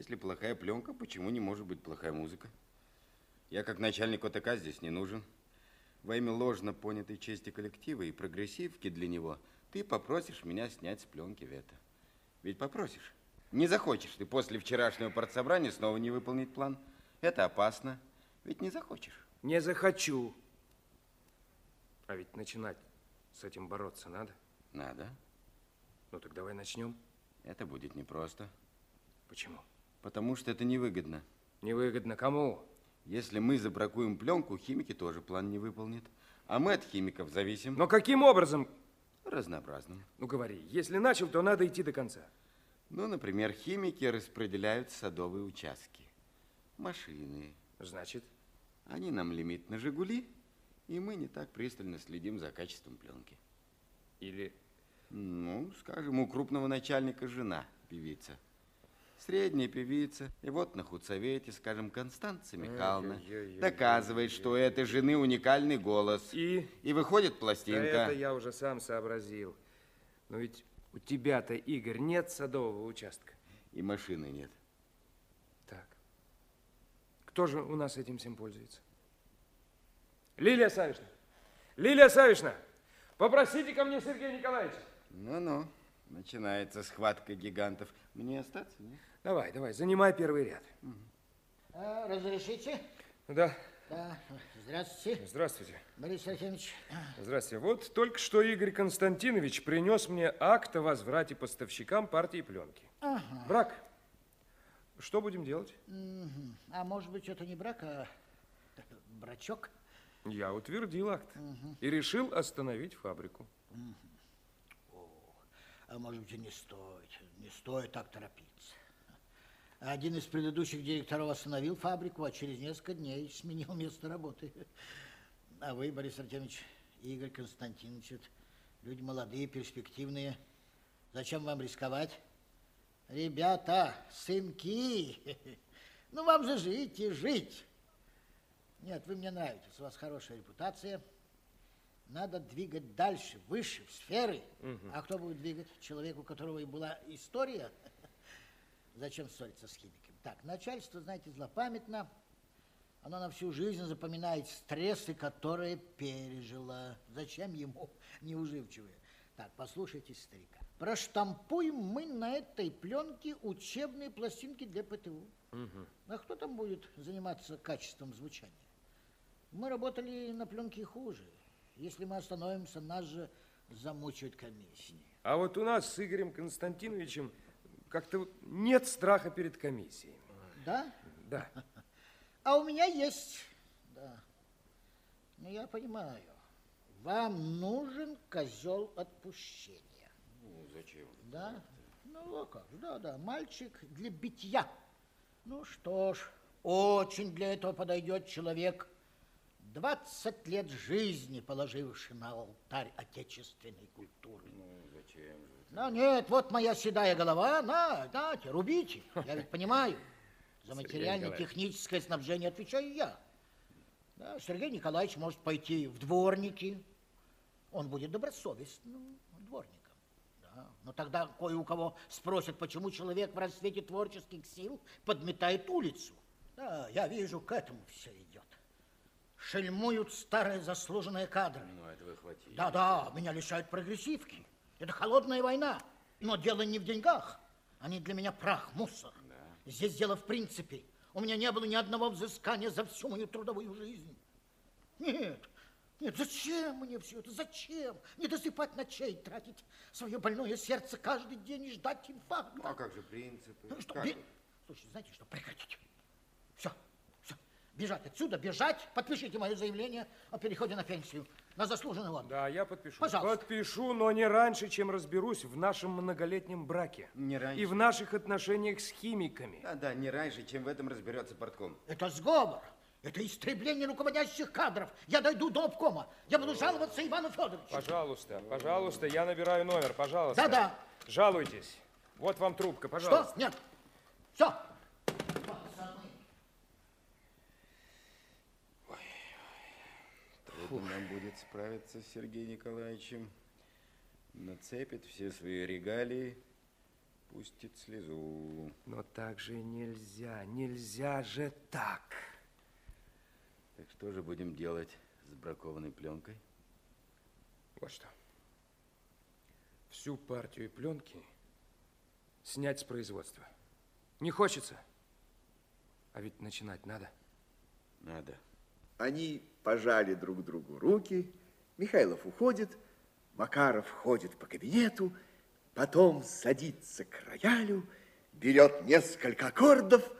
Если плохая пленка, почему не может быть плохая музыка? Я как начальник ОТК здесь не нужен. Во имя ложно понятой чести коллектива и прогрессивки для него ты попросишь меня снять с пленки Вета. Ведь попросишь. Не захочешь ты после вчерашнего партсобрания снова не выполнить план. Это опасно. Ведь не захочешь. Не захочу. А ведь начинать с этим бороться надо. Надо. Ну так давай начнем. Это будет непросто. Почему? Потому что это невыгодно. Невыгодно кому? Если мы забракуем пленку, химики тоже план не выполнят. А мы от химиков зависим. Но каким образом? Разнообразным. Ну говори, если начал, то надо идти до конца. Ну, например, химики распределяют садовые участки. Машины. Значит? Они нам лимит на «Жигули», и мы не так пристально следим за качеством пленки. Или... Ну, скажем, у крупного начальника жена певица. Средняя певица. И вот на худсовете, скажем, Констанция Михайловна доказывает, что у этой жены уникальный голос. И? И выходит Да пластинка. это я уже сам сообразил. Но ведь у тебя-то, Игорь, нет садового участка. И машины нет. Так. Кто же у нас этим всем пользуется? Лилия Савишна! Лилия Савишна! Попросите ко мне Сергея Николаевича. Ну-ну, начинается схватка гигантов. Мне остаться, нет? Давай, давай, занимай первый ряд. А, разрешите? Да, Да. Здравствуйте, здравствуйте. Борис Архимович. Здравствуйте. Вот только что Игорь Константинович принес мне акт о возврате поставщикам партии пленки. Ага. Брак. Что будем делать? А может быть, это не брак, а брачок? Я утвердил акт и решил остановить фабрику. А может быть, и не стоит. Не стоит так торопиться. Один из предыдущих директоров остановил фабрику, а через несколько дней сменил место работы. А вы, Борис Артемьевич, Игорь Константинович, люди молодые, перспективные. Зачем вам рисковать? Ребята, сынки, ну вам же жить и жить. Нет, вы мне нравитесь, у вас хорошая репутация. Надо двигать дальше, выше, в сферы. А кто будет двигать? Человек, у которого и была история? Зачем ссориться с химиками? Так, начальство, знаете, злопамятно. Оно на всю жизнь запоминает стрессы, которые пережило. Зачем ему неуживчивые? Так, послушайте старика. Проштампуем мы на этой пленке учебные пластинки для ПТУ. А кто там будет заниматься качеством звучания? Мы работали на пленке хуже. Если мы остановимся, нас же замучают комиссии. А вот у нас с Игорем Константиновичем как-то нет страха перед комиссией. Да? Да. А у меня есть. Да. Ну, я понимаю. Вам нужен козел отпущения. Ну, зачем? Да? Ну, а как да, да, мальчик для битья. Ну что ж, очень для этого подойдет человек, 20 лет жизни положивший на алтарь отечественной культуры. Ну, зачем же? Ну, нет, вот моя седая голова, на, дайте, рубите. Я ведь понимаю. За материально-техническое снабжение отвечаю я. Да, Сергей Николаевич может пойти в дворники. Он будет добросовестным дворником. Да. Но тогда кое у кого спросят, почему человек в расцвете творческих сил подметает улицу. Да, я вижу, к этому все идет. Шельмуют старые заслуженные кадры. Ну, этого хватит. Да-да, меня лишают прогрессивки. Это холодная война. Но дело не в деньгах. Они для меня прах, мусор. Здесь дело в принципе. У меня не было ни одного взыскания за всю мою трудовую жизнь. Нет, нет, зачем мне все это? Зачем? Не досыпать ночей, тратить свое больное сердце каждый день и ждать инфаркта. Ну, а как же принципы? Ну, что, Как вы? Слушайте, знаете что, прекратите. Все. Бежать отсюда, бежать. Подпишите мое заявление о переходе на пенсию. На заслуженный отдых. Да, я подпишу. Пожалуйста. Подпишу, но не раньше, чем разберусь в нашем многолетнем браке. Не раньше. И в наших отношениях с химиками. Да, да, не раньше, чем в этом разберется портком. Это сговор. Это истребление руководящих кадров. Я дойду до обкома. Я буду жаловаться Ивану Федоровичу. Пожалуйста, пожалуйста, я набираю номер, пожалуйста. Да-да. Жалуйтесь. Вот вам трубка, пожалуйста. Что? Нет. Все. Трудно нам будет справиться с Сергеем Николаевичем. Нацепит все свои регалии, пустит слезу. Но так же нельзя, нельзя же так. Так что же будем делать с бракованной пленкой? Вот что. Всю партию пленки снять с производства. Не хочется. А ведь начинать надо. Надо. Они пожали друг другу руки, Михайлов уходит, Макаров ходит по кабинету, потом садится к роялю, берет несколько аккордов